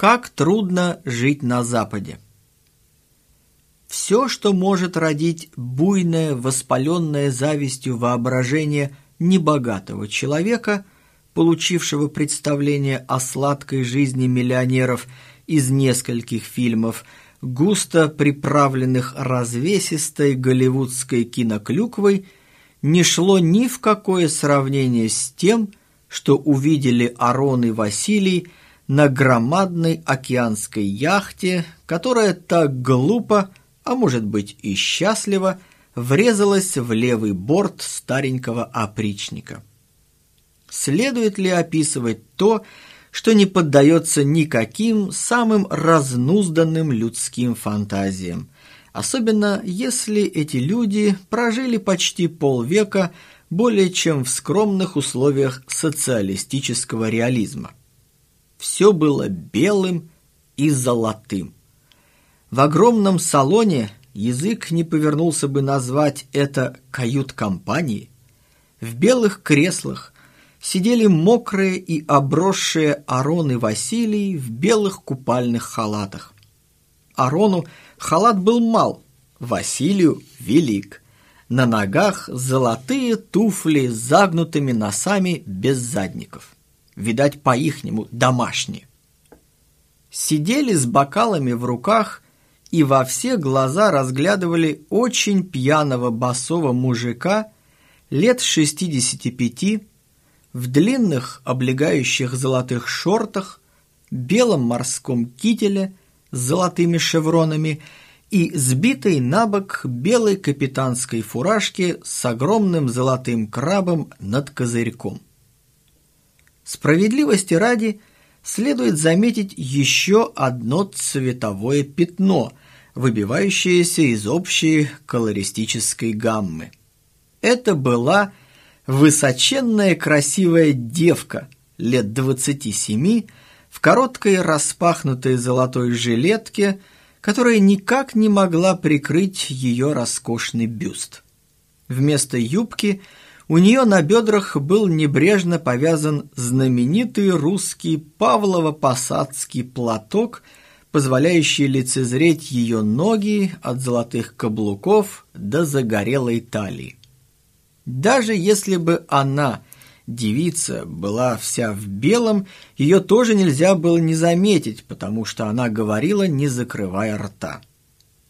Как трудно жить на Западе. Все, что может родить буйное, воспаленное завистью воображение небогатого человека, получившего представление о сладкой жизни миллионеров из нескольких фильмов, густо приправленных развесистой голливудской киноклюквой, не шло ни в какое сравнение с тем, что увидели Арон и Василий на громадной океанской яхте, которая так глупо, а может быть и счастливо, врезалась в левый борт старенького опричника. Следует ли описывать то, что не поддается никаким самым разнузданным людским фантазиям, особенно если эти люди прожили почти полвека более чем в скромных условиях социалистического реализма все было белым и золотым. В огромном салоне язык не повернулся бы назвать это кают-компанией. В белых креслах сидели мокрые и обросшие Арон и Василий в белых купальных халатах. Арону халат был мал, Василию велик. На ногах золотые туфли с загнутыми носами без задников видать, по-ихнему домашние. Сидели с бокалами в руках и во все глаза разглядывали очень пьяного басового мужика лет 65 в длинных облегающих золотых шортах, белом морском кителе с золотыми шевронами и сбитой на бок белой капитанской фуражке с огромным золотым крабом над козырьком. Справедливости ради следует заметить еще одно цветовое пятно, выбивающееся из общей колористической гаммы. Это была высоченная красивая девка лет двадцати семи в короткой распахнутой золотой жилетке, которая никак не могла прикрыть ее роскошный бюст. Вместо юбки – у нее на бедрах был небрежно повязан знаменитый русский Павлово-Посадский платок, позволяющий лицезреть ее ноги от золотых каблуков до загорелой талии. Даже если бы она, девица, была вся в белом, ее тоже нельзя было не заметить, потому что она говорила, не закрывая рта.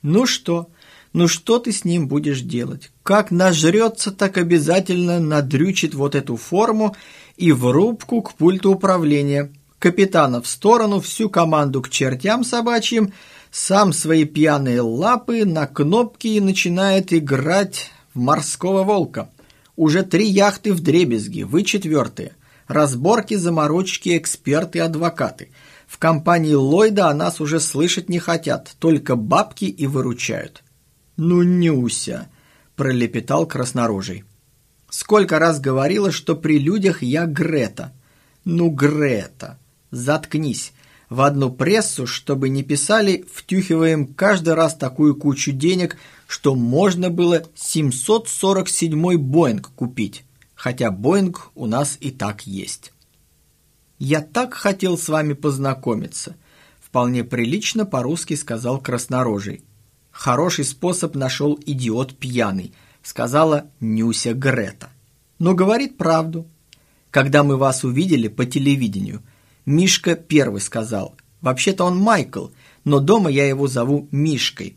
«Ну что?» Ну что ты с ним будешь делать? Как нажрется, так обязательно надрючит вот эту форму и в рубку к пульту управления. Капитана в сторону, всю команду к чертям собачьим, сам свои пьяные лапы на кнопки и начинает играть в морского волка. Уже три яхты в дребезги, вы четвертые. Разборки, заморочки, эксперты, адвокаты. В компании Ллойда о нас уже слышать не хотят, только бабки и выручают. «Ну, Нюся!» – пролепетал краснорожий. «Сколько раз говорила, что при людях я Грета!» «Ну, Грета! Заткнись! В одну прессу, чтобы не писали, втюхиваем каждый раз такую кучу денег, что можно было 747-й Боинг купить, хотя Боинг у нас и так есть». «Я так хотел с вами познакомиться», – вполне прилично по-русски сказал краснорожий. Хороший способ нашел идиот пьяный, сказала Нюся Грета. Но говорит правду. Когда мы вас увидели по телевидению, Мишка первый сказал. Вообще-то он Майкл, но дома я его зову Мишкой.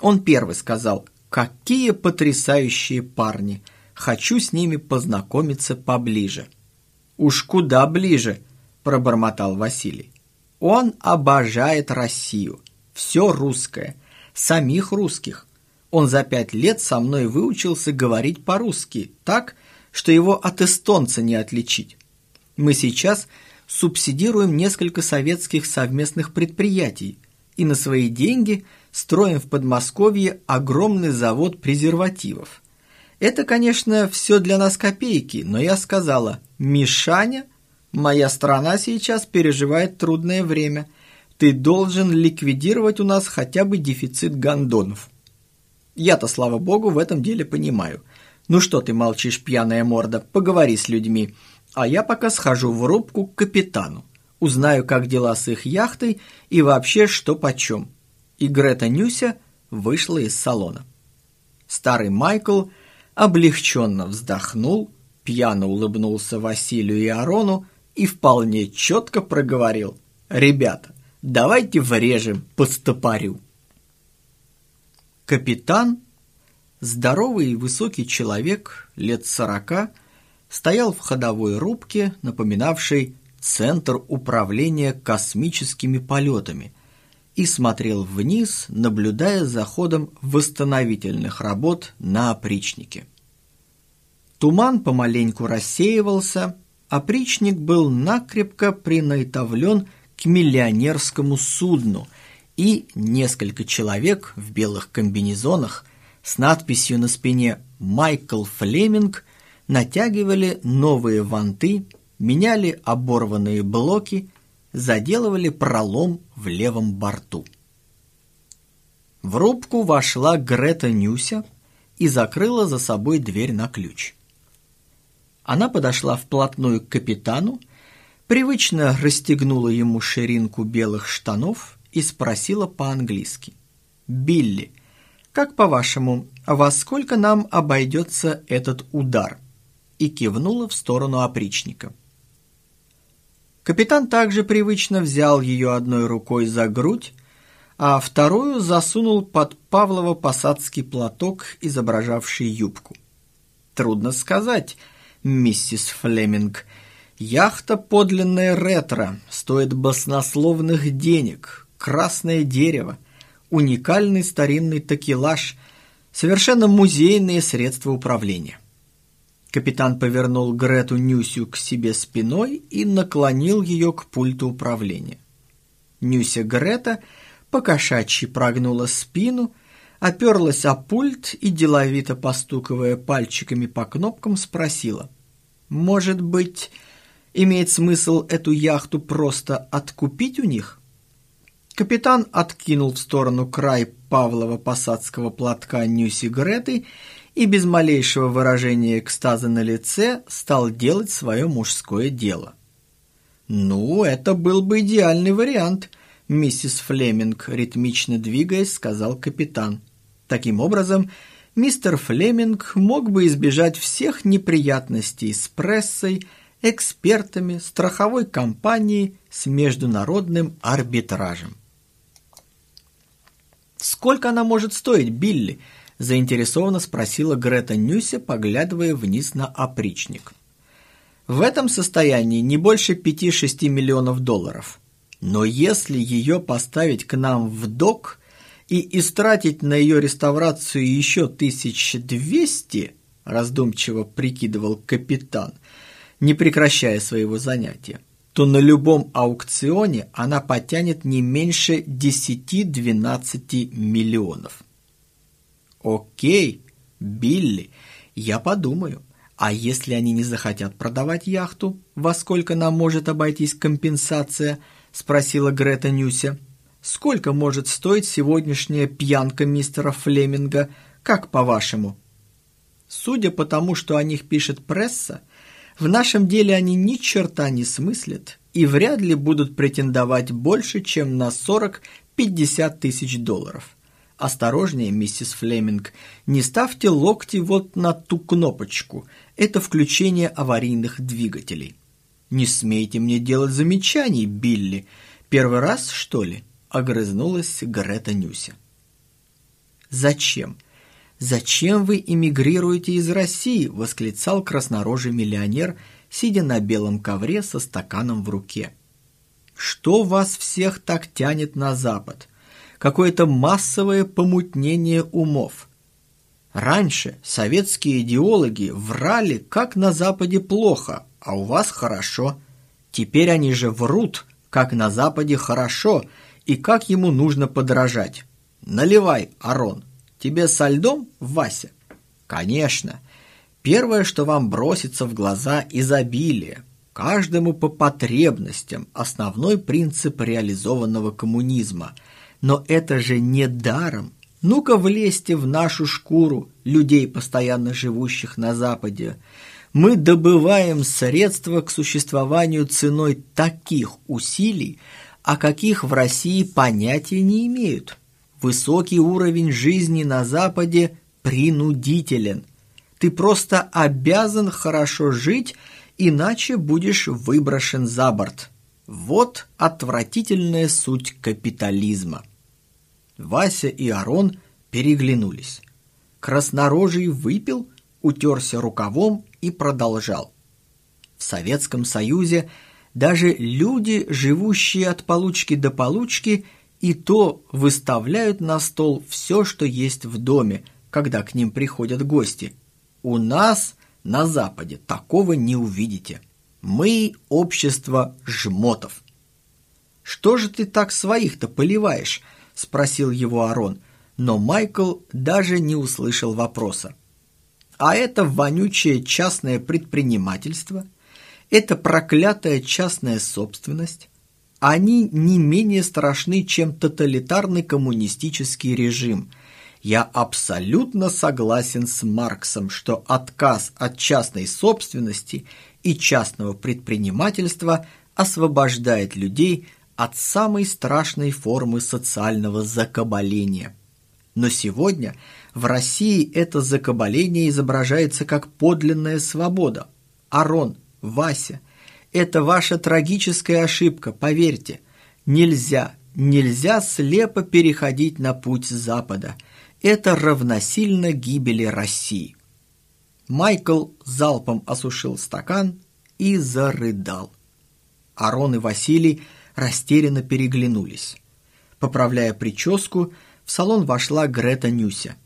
Он первый сказал, какие потрясающие парни. Хочу с ними познакомиться поближе. Уж куда ближе, пробормотал Василий. Он обожает Россию. Все русское самих русских. Он за пять лет со мной выучился говорить по-русски так, что его от эстонца не отличить. Мы сейчас субсидируем несколько советских совместных предприятий и на свои деньги строим в Подмосковье огромный завод презервативов. Это, конечно, все для нас копейки, но я сказала, «Мишаня, моя страна сейчас переживает трудное время – ты должен ликвидировать у нас хотя бы дефицит гондонов. Я-то, слава богу, в этом деле понимаю. Ну что ты молчишь, пьяная морда, поговори с людьми. А я пока схожу в рубку к капитану. Узнаю, как дела с их яхтой и вообще что почем. И Грета Нюся вышла из салона. Старый Майкл облегченно вздохнул, пьяно улыбнулся Василию и Арону и вполне четко проговорил «Ребята, давайте врежем по стопорю». Капитан, здоровый и высокий человек, лет сорока, стоял в ходовой рубке, напоминавшей Центр управления космическими полетами, и смотрел вниз, наблюдая за ходом восстановительных работ на опричнике. Туман помаленьку рассеивался, опричник был накрепко принайтовлен к миллионерскому судну, и несколько человек в белых комбинезонах с надписью на спине «Майкл Флеминг» натягивали новые ванты, меняли оборванные блоки, заделывали пролом в левом борту. В рубку вошла Грета Нюся и закрыла за собой дверь на ключ. Она подошла вплотную к капитану привычно расстегнула ему ширинку белых штанов и спросила по-английски. «Билли, как по-вашему, во сколько нам обойдется этот удар?» и кивнула в сторону опричника. Капитан также привычно взял ее одной рукой за грудь, а вторую засунул под Павлово-посадский платок, изображавший юбку. «Трудно сказать, миссис Флеминг», Яхта подлинная ретро, стоит баснословных денег, красное дерево, уникальный старинный такелаж, совершенно музейные средства управления. Капитан повернул Грету Нюсю к себе спиной и наклонил ее к пульту управления. Нюся Грета покошачьи прогнула спину, оперлась о пульт и, деловито постукивая пальчиками по кнопкам, спросила. «Может быть, Имеет смысл эту яхту просто откупить у них? Капитан откинул в сторону край Павлова посадского платка нью-сигареты и без малейшего выражения экстаза на лице стал делать свое мужское дело. «Ну, это был бы идеальный вариант», — миссис Флеминг, ритмично двигаясь, сказал капитан. Таким образом, мистер Флеминг мог бы избежать всех неприятностей с прессой, экспертами страховой компании с международным арбитражем. «Сколько она может стоить, Билли?» – заинтересованно спросила Грета Нюся, поглядывая вниз на опричник. «В этом состоянии не больше 5-6 миллионов долларов. Но если ее поставить к нам в док и истратить на ее реставрацию еще 1200, раздумчиво прикидывал капитан – не прекращая своего занятия, то на любом аукционе она потянет не меньше 10-12 миллионов. Окей, Билли, я подумаю. А если они не захотят продавать яхту, во сколько нам может обойтись компенсация? Спросила Грета Нюся. Сколько может стоить сегодняшняя пьянка мистера Флеминга, как по-вашему? Судя по тому, что о них пишет пресса, в нашем деле они ни черта не смыслят и вряд ли будут претендовать больше, чем на 40-50 тысяч долларов. Осторожнее, миссис Флеминг, не ставьте локти вот на ту кнопочку. Это включение аварийных двигателей. Не смейте мне делать замечаний, Билли. Первый раз, что ли? Огрызнулась Грета Нюся. Зачем? «Зачем вы эмигрируете из России?» – восклицал краснорожий миллионер, сидя на белом ковре со стаканом в руке. «Что вас всех так тянет на Запад? Какое-то массовое помутнение умов. Раньше советские идеологи врали, как на Западе плохо, а у вас хорошо. Теперь они же врут, как на Западе хорошо и как ему нужно подражать. Наливай, Арон!» Тебе со льдом, Вася? Конечно. Первое, что вам бросится в глаза – изобилие. Каждому по потребностям – основной принцип реализованного коммунизма. Но это же не даром. Ну-ка влезьте в нашу шкуру людей, постоянно живущих на Западе. Мы добываем средства к существованию ценой таких усилий, о каких в России понятия не имеют. Высокий уровень жизни на Западе принудителен. Ты просто обязан хорошо жить, иначе будешь выброшен за борт. Вот отвратительная суть капитализма. Вася и Арон переглянулись. Краснорожий выпил, утерся рукавом и продолжал. В Советском Союзе даже люди, живущие от получки до получки, и то выставляют на стол все, что есть в доме, когда к ним приходят гости. У нас на Западе такого не увидите. Мы общество жмотов. «Что же ты так своих-то поливаешь?» – спросил его Арон, но Майкл даже не услышал вопроса. А это вонючее частное предпринимательство, это проклятая частная собственность, они не менее страшны, чем тоталитарный коммунистический режим. Я абсолютно согласен с Марксом, что отказ от частной собственности и частного предпринимательства освобождает людей от самой страшной формы социального закабаления. Но сегодня в России это закабаление изображается как подлинная свобода. Арон, Вася – это ваша трагическая ошибка, поверьте. Нельзя, нельзя слепо переходить на путь Запада. Это равносильно гибели России. Майкл залпом осушил стакан и зарыдал. Арон и Василий растерянно переглянулись. Поправляя прическу, в салон вошла Грета Нюся.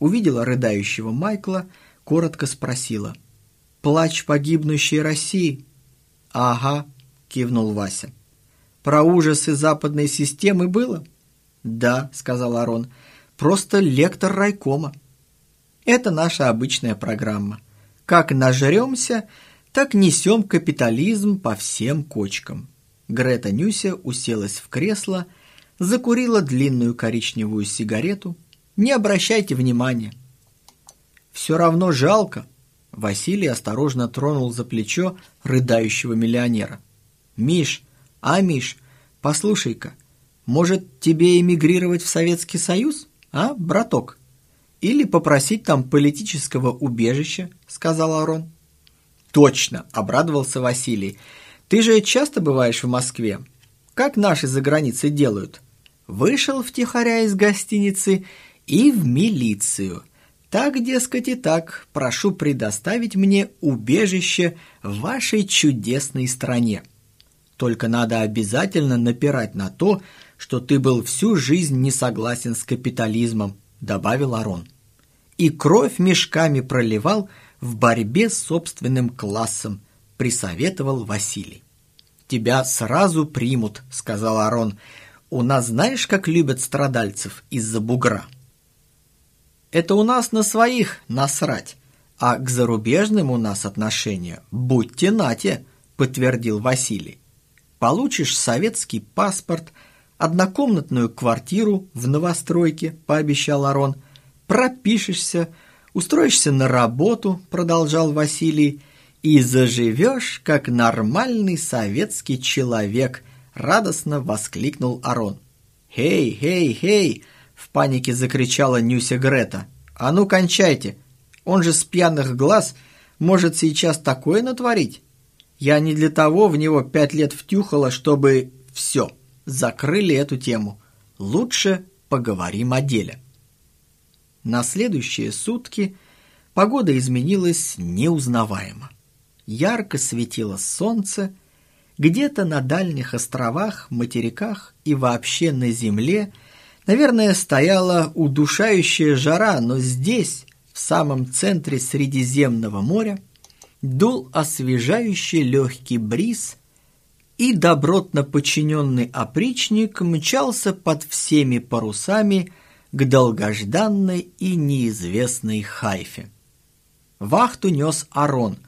Увидела рыдающего Майкла, коротко спросила. «Плач погибнущей России?» «Ага», – кивнул Вася. «Про ужасы западной системы было?» «Да», – сказал Арон, – «просто лектор райкома». «Это наша обычная программа. Как нажремся, так несем капитализм по всем кочкам». Грета Нюся уселась в кресло, закурила длинную коричневую сигарету. «Не обращайте внимания». «Все равно жалко», Василий осторожно тронул за плечо рыдающего миллионера. «Миш, а, Миш, послушай-ка, может, тебе эмигрировать в Советский Союз, а, браток? Или попросить там политического убежища?» – сказал Арон. «Точно!» – обрадовался Василий. «Ты же часто бываешь в Москве. Как наши за границей делают? Вышел втихаря из гостиницы и в милицию – так, дескать, и так, прошу предоставить мне убежище в вашей чудесной стране. Только надо обязательно напирать на то, что ты был всю жизнь не согласен с капитализмом», – добавил Арон. «И кровь мешками проливал в борьбе с собственным классом», – присоветовал Василий. «Тебя сразу примут», – сказал Арон. «У нас знаешь, как любят страдальцев из-за бугра?» Это у нас на своих насрать, а к зарубежным у нас отношения будьте нате, подтвердил Василий. Получишь советский паспорт, однокомнатную квартиру в новостройке, пообещал Арон, пропишешься, устроишься на работу, продолжал Василий, и заживешь, как нормальный советский человек, радостно воскликнул Арон. «Хей, хей, хей!» В панике закричала Нюся Грета. «А ну, кончайте! Он же с пьяных глаз может сейчас такое натворить! Я не для того в него пять лет втюхала, чтобы... Все, закрыли эту тему. Лучше поговорим о деле». На следующие сутки погода изменилась неузнаваемо. Ярко светило солнце, где-то на дальних островах, материках и вообще на земле – Наверное, стояла удушающая жара, но здесь, в самом центре Средиземного моря, дул освежающий легкий бриз, и добротно подчиненный опричник мчался под всеми парусами к долгожданной и неизвестной Хайфе. Вахту нес Арон,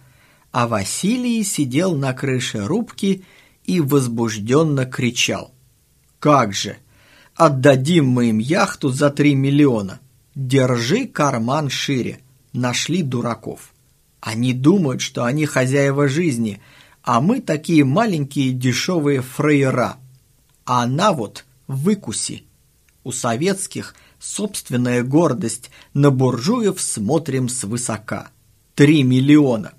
а Василий сидел на крыше рубки и возбужденно кричал. «Как же! Отдадим мы им яхту за три миллиона. Держи карман шире. Нашли дураков. Они думают, что они хозяева жизни, а мы такие маленькие дешевые фрейера. А она вот выкуси. У советских собственная гордость, на буржуев смотрим свысока. Три миллиона.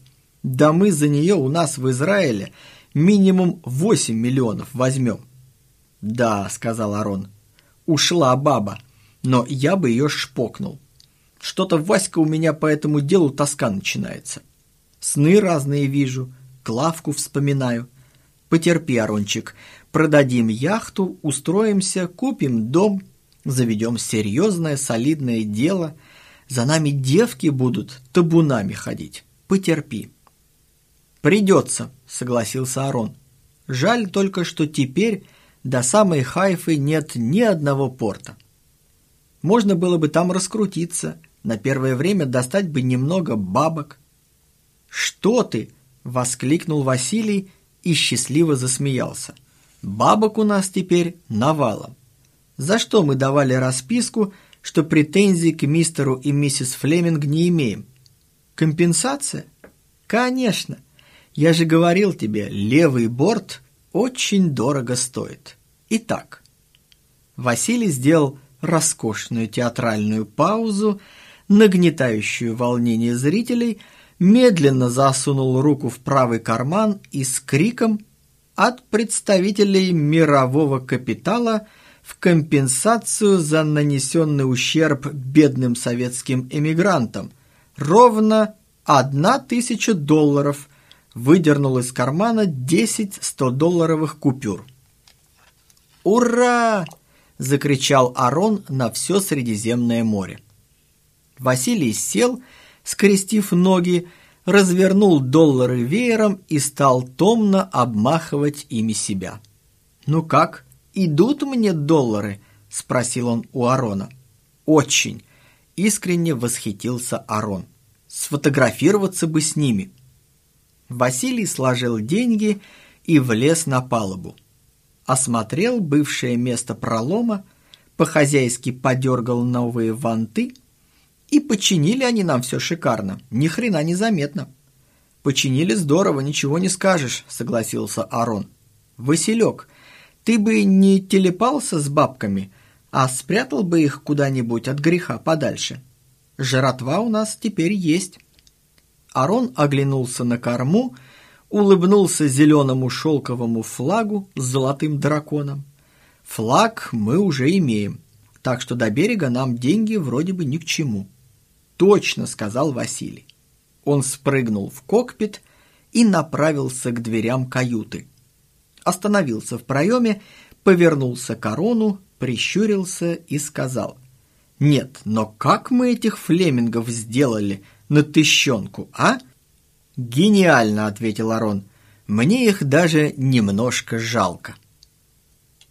Да мы за нее у нас в Израиле минимум восемь миллионов возьмем. Да, сказал Арон, ушла баба, но я бы ее шпокнул. Что-то, Васька, у меня по этому делу тоска начинается. Сны разные вижу, Клавку вспоминаю. Потерпи, Арончик, продадим яхту, устроимся, купим дом, заведем серьезное, солидное дело. За нами девки будут табунами ходить. Потерпи. «Придется», — согласился Арон. «Жаль только, что теперь до самой Хайфы нет ни одного порта. Можно было бы там раскрутиться, на первое время достать бы немного бабок. «Что ты?» – воскликнул Василий и счастливо засмеялся. «Бабок у нас теперь навалом. За что мы давали расписку, что претензий к мистеру и миссис Флеминг не имеем? Компенсация? Конечно. Я же говорил тебе, левый борт очень дорого стоит. Итак, Василий сделал роскошную театральную паузу, нагнетающую волнение зрителей, медленно засунул руку в правый карман и с криком от представителей мирового капитала в компенсацию за нанесенный ущерб бедным советским эмигрантам ровно одна тысяча долларов выдернул из кармана 10 100-долларовых купюр. «Ура!» – закричал Арон на все Средиземное море. Василий сел, скрестив ноги, развернул доллары веером и стал томно обмахивать ими себя. «Ну как, идут мне доллары?» – спросил он у Арона. «Очень!» – искренне восхитился Арон. «Сфотографироваться бы с ними!» Василий сложил деньги и влез на палубу. Осмотрел бывшее место пролома, по-хозяйски подергал новые ванты – и починили они нам все шикарно, ни хрена не заметно. Починили здорово, ничего не скажешь, согласился Арон. Василек, ты бы не телепался с бабками, а спрятал бы их куда-нибудь от греха подальше. Жратва у нас теперь есть. Арон оглянулся на корму, улыбнулся зеленому шелковому флагу с золотым драконом. Флаг мы уже имеем, так что до берега нам деньги вроде бы ни к чему. «Точно», — сказал Василий. Он спрыгнул в кокпит и направился к дверям каюты. Остановился в проеме, повернулся корону, прищурился и сказал. «Нет, но как мы этих флемингов сделали на тыщенку, а?» «Гениально», — ответил Арон. «Мне их даже немножко жалко».